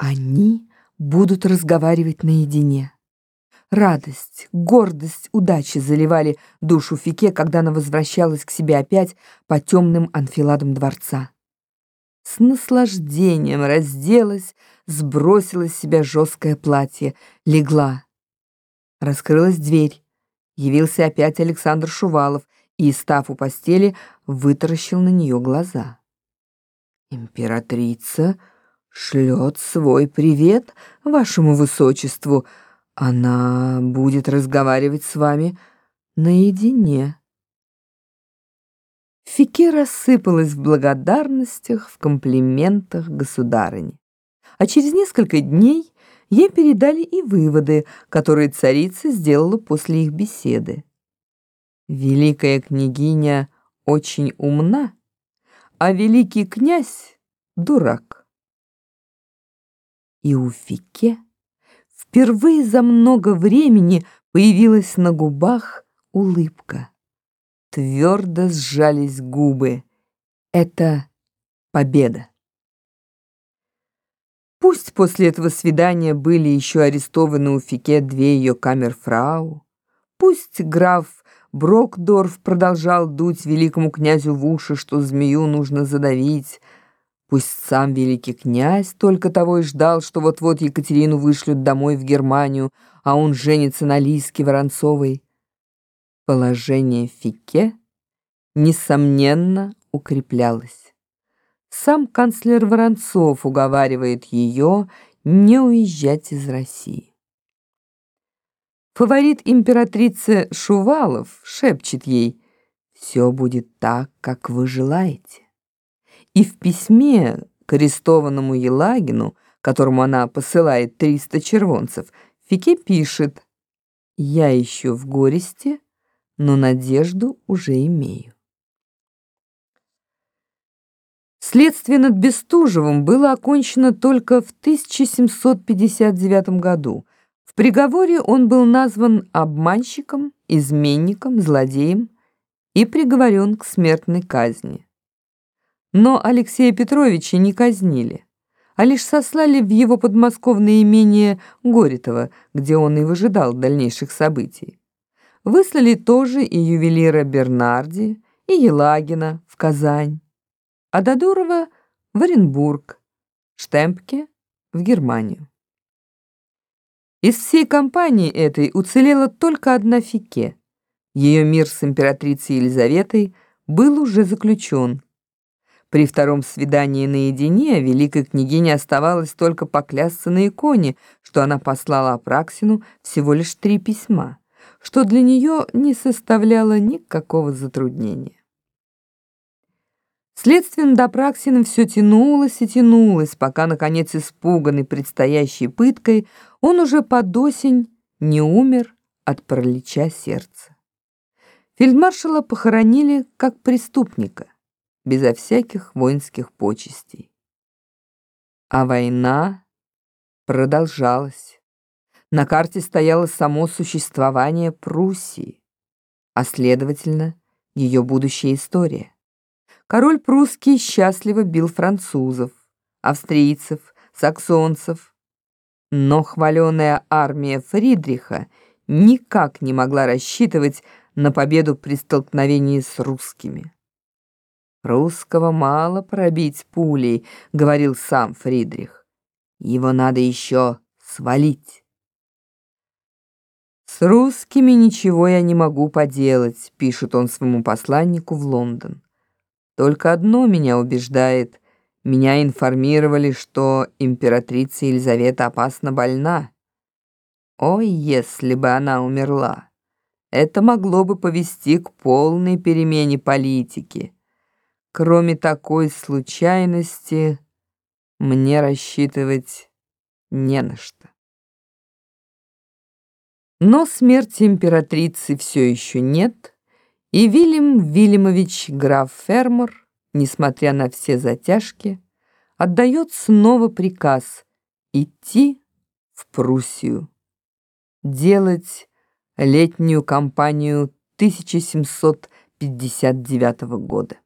Они будут разговаривать наедине. Радость, гордость, удачи заливали душу Фике, когда она возвращалась к себе опять по темным анфиладам дворца. С наслаждением разделась, сбросила с себя жесткое платье, легла. Раскрылась дверь. Явился опять Александр Шувалов и, став у постели, вытаращил на нее глаза. «Императрица шлет свой привет вашему высочеству», она будет разговаривать с вами наедине. Фике рассыпалась в благодарностях, в комплиментах государыне. А через несколько дней ей передали и выводы, которые царица сделала после их беседы. Великая княгиня очень умна, а великий князь — дурак. И у Фике Впервые за много времени появилась на губах улыбка. Твердо сжались губы. Это победа. Пусть после этого свидания были еще арестованы у Фике две ее камерфрау, пусть граф Брокдорф продолжал дуть великому князю в уши, что змею нужно задавить, Пусть сам великий князь только того и ждал, что вот-вот Екатерину вышлют домой в Германию, а он женится на Лиске Воронцовой. Положение Фике, несомненно, укреплялось. Сам канцлер Воронцов уговаривает ее не уезжать из России. Фаворит императрицы Шувалов шепчет ей «Все будет так, как вы желаете». И в письме к арестованному Елагину, которому она посылает 300 червонцев, Фике пишет «Я еще в горести, но надежду уже имею». Следствие над Бестужевым было окончено только в 1759 году. В приговоре он был назван обманщиком, изменником, злодеем и приговорен к смертной казни. Но Алексея Петровича не казнили, а лишь сослали в его подмосковное имение Горитова, где он и выжидал дальнейших событий. Выслали тоже и ювелира Бернарди, и Елагина в Казань, а Додурова в Оренбург, Штемпке в Германию. Из всей компании этой уцелела только одна Фике. Ее мир с императрицей Елизаветой был уже заключен. При втором свидании наедине великой княгине оставалось только поклясться на иконе, что она послала Апраксину всего лишь три письма, что для нее не составляло никакого затруднения. Следствие над Апраксиным все тянулось и тянулось, пока, наконец, испуганный предстоящей пыткой, он уже под осень не умер от паралича сердца. Фельдмаршала похоронили как преступника безо всяких воинских почестей. А война продолжалась. На карте стояло само существование Пруссии, а следовательно, ее будущая история. Король прусский счастливо бил французов, австрийцев, саксонцев, но хваленая армия Фридриха никак не могла рассчитывать на победу при столкновении с русскими. «Русского мало пробить пулей», — говорил сам Фридрих. «Его надо еще свалить». «С русскими ничего я не могу поделать», — пишет он своему посланнику в Лондон. «Только одно меня убеждает. Меня информировали, что императрица Елизавета опасно больна. Ой, если бы она умерла! Это могло бы повести к полной перемене политики». Кроме такой случайности, мне рассчитывать не на что. Но смерти императрицы все еще нет, и Вильям Вильямович граф Фермор, несмотря на все затяжки, отдает снова приказ идти в Пруссию, делать летнюю кампанию 1759 года.